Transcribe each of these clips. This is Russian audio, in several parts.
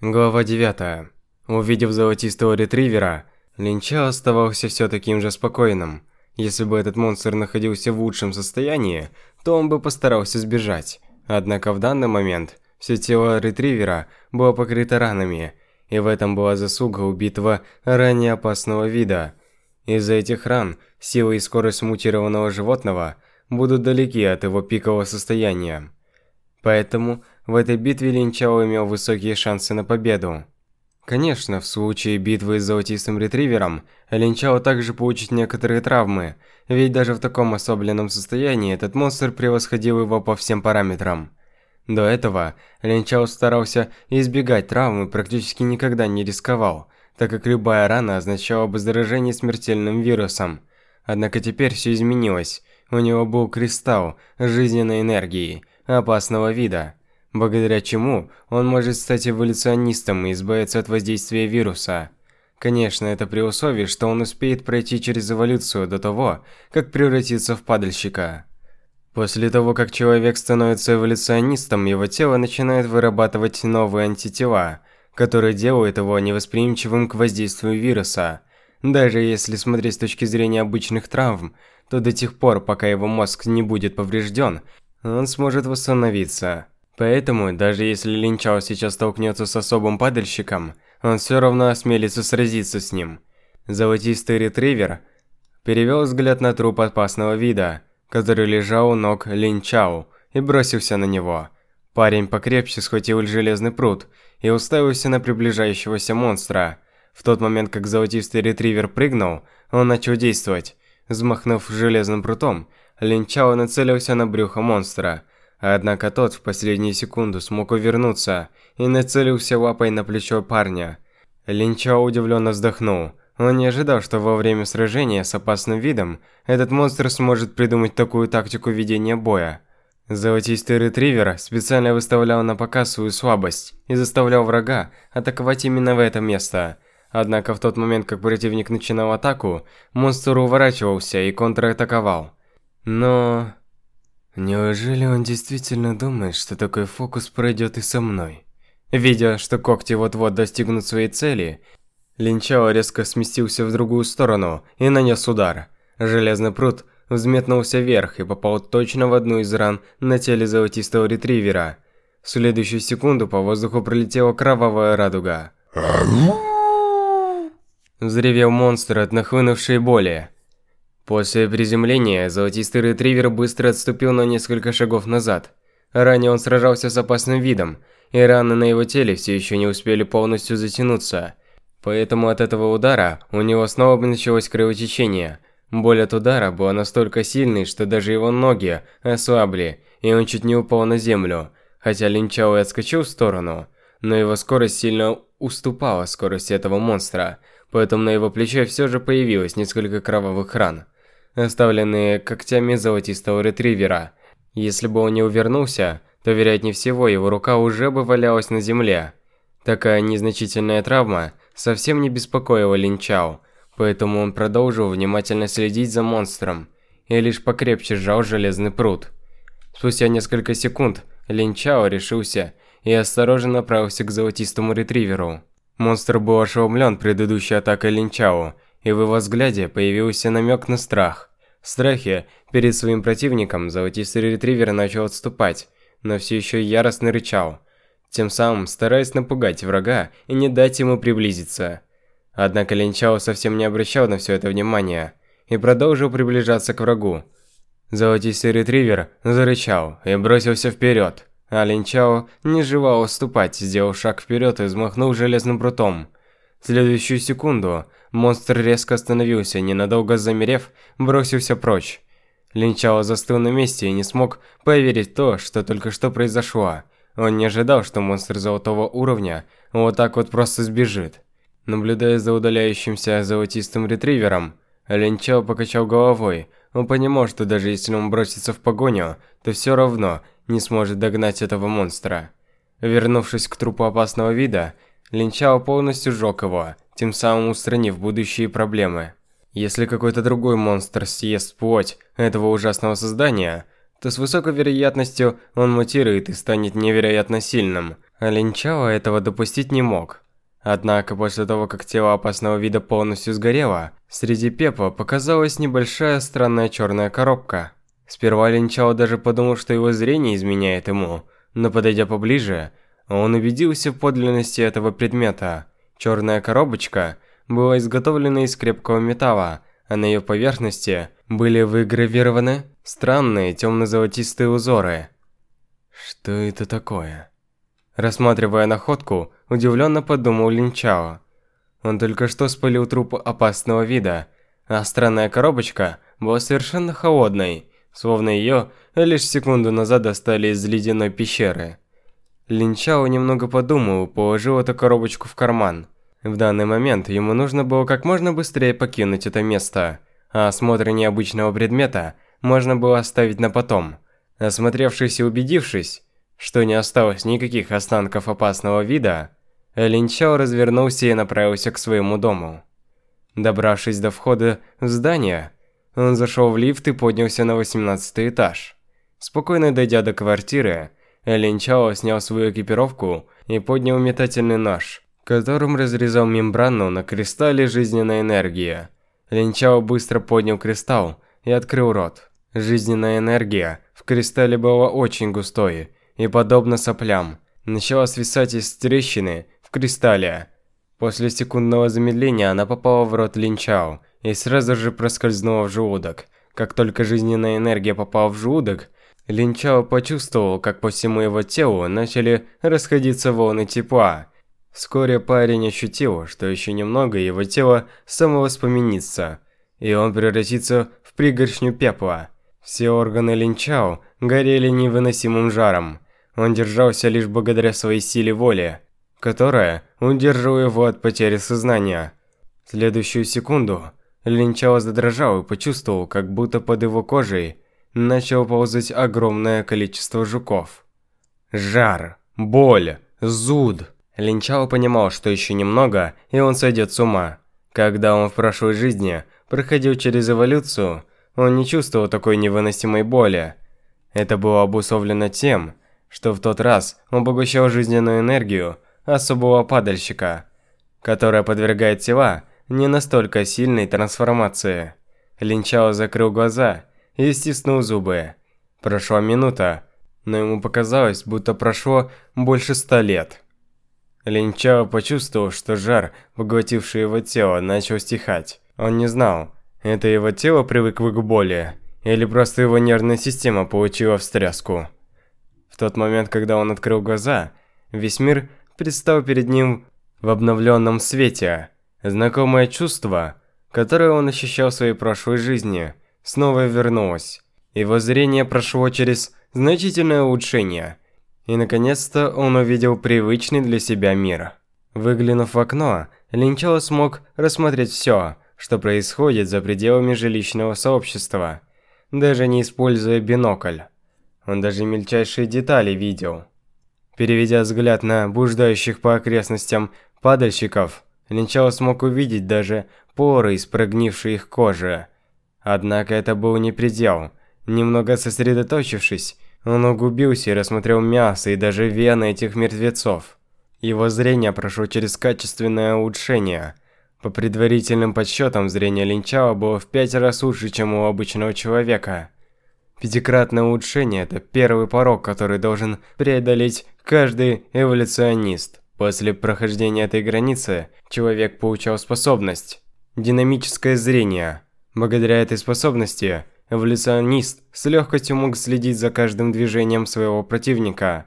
Глава 9. Увидев золотистого ретривера, Линча оставался все таким же спокойным. Если бы этот монстр находился в лучшем состоянии, то он бы постарался сбежать. Однако в данный момент все тело ретривера было покрыто ранами, и в этом была заслуга убитого ранее опасного вида. Из-за этих ран сила и скорость мутированного животного будут далеки от его пикового состояния. Поэтому в этой битве Линчао имел высокие шансы на победу. Конечно, в случае битвы с золотистым ретривером, Линчао также получит некоторые травмы, ведь даже в таком особленном состоянии этот монстр превосходил его по всем параметрам. До этого Линчао старался избегать травм и практически никогда не рисковал, так как любая рана означала бы заражение смертельным вирусом. Однако теперь все изменилось. У него был кристалл жизненной энергии, опасного вида – благодаря чему он может стать эволюционистом и избавиться от воздействия вируса. Конечно, это при условии, что он успеет пройти через эволюцию до того, как превратиться в падальщика. После того, как человек становится эволюционистом, его тело начинает вырабатывать новые антитела, которые делают его невосприимчивым к воздействию вируса. Даже если смотреть с точки зрения обычных травм, то до тех пор, пока его мозг не будет поврежден, он сможет восстановиться. Поэтому, даже если Линчао сейчас столкнется с особым падальщиком, он все равно осмелится сразиться с ним. Золотистый ретривер перевел взгляд на труп опасного вида, который лежал у ног Линчао, и бросился на него. Парень покрепче схватил железный пруд и уставился на приближающегося монстра. В тот момент, как золотистый ретривер прыгнул, он начал действовать. Взмахнув железным прутом, Линчао нацелился на брюхо монстра – Однако тот в последнюю секунду смог увернуться и нацелился лапой на плечо парня. Линчао удивленно вздохнул. Он не ожидал, что во время сражения с опасным видом этот монстр сможет придумать такую тактику ведения боя. Золотистый ретривер специально выставлял на показ свою слабость и заставлял врага атаковать именно в это место. Однако в тот момент, как противник начинал атаку, монстр уворачивался и контратаковал. Но... Неужели он действительно думает, что такой фокус пройдет и со мной? Видя, что когти вот-вот достигнут своей цели, Линчао резко сместился в другую сторону и нанес удар. Железный пруд взметнулся вверх и попал точно в одну из ран на теле золотистого ретривера. В следующую секунду по воздуху пролетела кровавая радуга. Взревел монстр от нахлынувшей боли. После приземления золотистый ретривер быстро отступил на несколько шагов назад. Ранее он сражался с опасным видом, и раны на его теле все еще не успели полностью затянуться. Поэтому от этого удара у него снова началось кровотечение. Боль от удара была настолько сильной, что даже его ноги ослабли, и он чуть не упал на землю. Хотя Линчао и отскочил в сторону, но его скорость сильно уступала скорости этого монстра, поэтому на его плече все же появилось несколько кровавых ран оставленные когтями золотистого ретривера. Если бы он не увернулся, то, вероятнее всего, его рука уже бы валялась на земле. Такая незначительная травма совсем не беспокоила Линчао, поэтому он продолжил внимательно следить за монстром и лишь покрепче сжал железный пруд. Спустя несколько секунд Линчао решился и осторожно направился к золотистому ретриверу. Монстр был ошеломлен предыдущей атакой Линчао и в его взгляде появился намек на страх. В перед своим противником золотистый ретривер начал отступать, но все еще яростно рычал, тем самым стараясь напугать врага и не дать ему приблизиться. Однако Линчао совсем не обращал на все это внимания и продолжил приближаться к врагу. Золотистый ретривер зарычал и бросился вперед, а Линчао не желал уступать, сделал шаг вперед и взмахнул железным прутом. В следующую секунду монстр резко остановился, ненадолго замерев, бросился прочь. Линчао застыл на месте и не смог поверить в то, что только что произошло. Он не ожидал, что монстр золотого уровня вот так вот просто сбежит. Наблюдая за удаляющимся золотистым ретривером, Линчао покачал головой. Он понимал, что даже если он бросится в погоню, то все равно не сможет догнать этого монстра. Вернувшись к трупу опасного вида, Линчао полностью сжег его, тем самым устранив будущие проблемы. Если какой-то другой монстр съест плоть этого ужасного создания, то с высокой вероятностью он мутирует и станет невероятно сильным. Линчао этого допустить не мог. Однако после того, как тело опасного вида полностью сгорело, среди пепла показалась небольшая странная черная коробка. Сперва Линчао даже подумал, что его зрение изменяет ему, но подойдя поближе, он убедился в подлинности этого предмета. Черная коробочка была изготовлена из крепкого металла, а на ее поверхности были выгравированы странные темно-золотистые узоры. Что это такое? Рассматривая находку, удивленно подумал Линчао. Он только что спалил труп опасного вида, а странная коробочка была совершенно холодной, словно ее лишь секунду назад достали из ледяной пещеры. Линчао немного подумал положил эту коробочку в карман. В данный момент ему нужно было как можно быстрее покинуть это место, а осмотр необычного предмета можно было оставить на потом. Осмотревшись и убедившись, что не осталось никаких останков опасного вида, Линчао развернулся и направился к своему дому. Добравшись до входа в здание, он зашел в лифт и поднялся на 18 этаж. Спокойно дойдя до квартиры, Линчао снял свою экипировку и поднял метательный нож, которым разрезал мембрану на кристалле жизненной энергии. Линчао быстро поднял кристалл и открыл рот. Жизненная энергия в кристалле была очень густой и, подобно соплям, начала свисать из трещины в кристалле. После секундного замедления она попала в рот Линчао и сразу же проскользнула в желудок. Как только жизненная энергия попала в желудок, Линчао почувствовал, как по всему его телу начали расходиться волны тепла. Вскоре парень ощутил, что еще немного его тело самовоспоминится, и он превратится в пригоршню пепла. Все органы Линчао горели невыносимым жаром. Он держался лишь благодаря своей силе воли, которая удерживала его от потери сознания. В следующую секунду Линчао задрожал и почувствовал, как будто под его кожей начало ползать огромное количество жуков. Жар, боль, зуд. Линчао понимал, что еще немного, и он сойдет с ума. Когда он в прошлой жизни проходил через эволюцию, он не чувствовал такой невыносимой боли. Это было обусловлено тем, что в тот раз он поглощал жизненную энергию особого падальщика, которая подвергает тела не настолько сильной трансформации. Линчао закрыл глаза и стиснул зубы. Прошла минута, но ему показалось, будто прошло больше ста лет. Линчао почувствовал, что жар, поглотивший его тело, начал стихать. Он не знал, это его тело привыкло к боли, или просто его нервная система получила встряску тот момент, когда он открыл глаза, весь мир предстал перед ним в обновленном свете. Знакомое чувство, которое он ощущал в своей прошлой жизни, снова вернулось. Его зрение прошло через значительное улучшение, и наконец-то он увидел привычный для себя мир. Выглянув в окно, Линчелло смог рассмотреть все, что происходит за пределами жилищного сообщества, даже не используя бинокль. Он даже мельчайшие детали видел. Переведя взгляд на блуждающих по окрестностям падальщиков, Линчао смог увидеть даже поры из прогнившей их кожи. Однако это был не предел. Немного сосредоточившись, он углубился и рассмотрел мясо и даже вены этих мертвецов. Его зрение прошло через качественное улучшение. По предварительным подсчетам, зрение Линчао было в пять раз лучше, чем у обычного человека. Пятикратное улучшение – это первый порог, который должен преодолеть каждый эволюционист. После прохождения этой границы человек получал способность – динамическое зрение. Благодаря этой способности эволюционист с легкостью мог следить за каждым движением своего противника.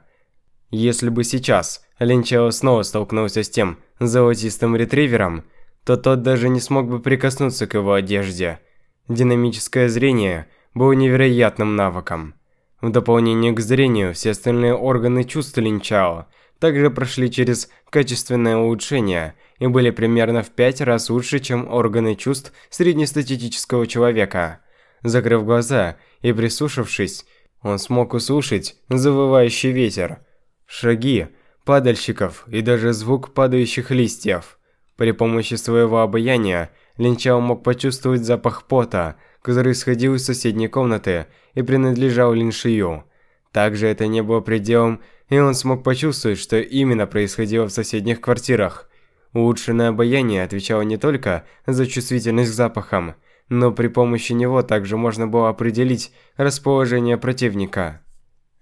Если бы сейчас Линчао снова столкнулся с тем золотистым ретривером, то тот даже не смог бы прикоснуться к его одежде. Динамическое зрение – был невероятным навыком. В дополнение к зрению, все остальные органы чувств Линчао также прошли через качественное улучшение и были примерно в пять раз лучше, чем органы чувств среднестатистического человека. Закрыв глаза и прислушавшись, он смог услышать завывающий ветер, шаги падальщиков и даже звук падающих листьев. При помощи своего обаяния Линчао мог почувствовать запах пота, который исходил из соседней комнаты и принадлежал Линшию. Также это не было пределом, и он смог почувствовать, что именно происходило в соседних квартирах. Улучшенное обаяние отвечало не только за чувствительность к запахам, но при помощи него также можно было определить расположение противника.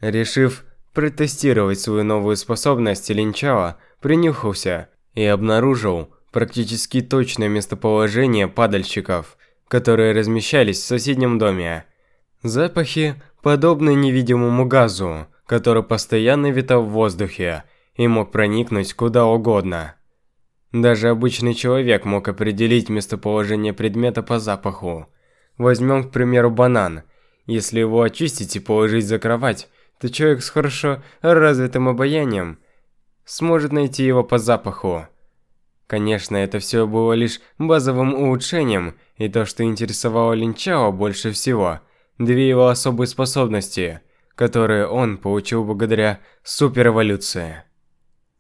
Решив протестировать свою новую способность, Линчао принюхался и обнаружил практически точное местоположение падальщиков, которые размещались в соседнем доме. Запахи подобны невидимому газу, который постоянно витал в воздухе и мог проникнуть куда угодно. Даже обычный человек мог определить местоположение предмета по запаху. Возьмем, к примеру, банан. Если его очистить и положить за кровать, то человек с хорошо развитым обаянием сможет найти его по запаху. Конечно, это все было лишь базовым улучшением, и то, что интересовало Линчао больше всего, две его особые способности, которые он получил благодаря суперэволюции.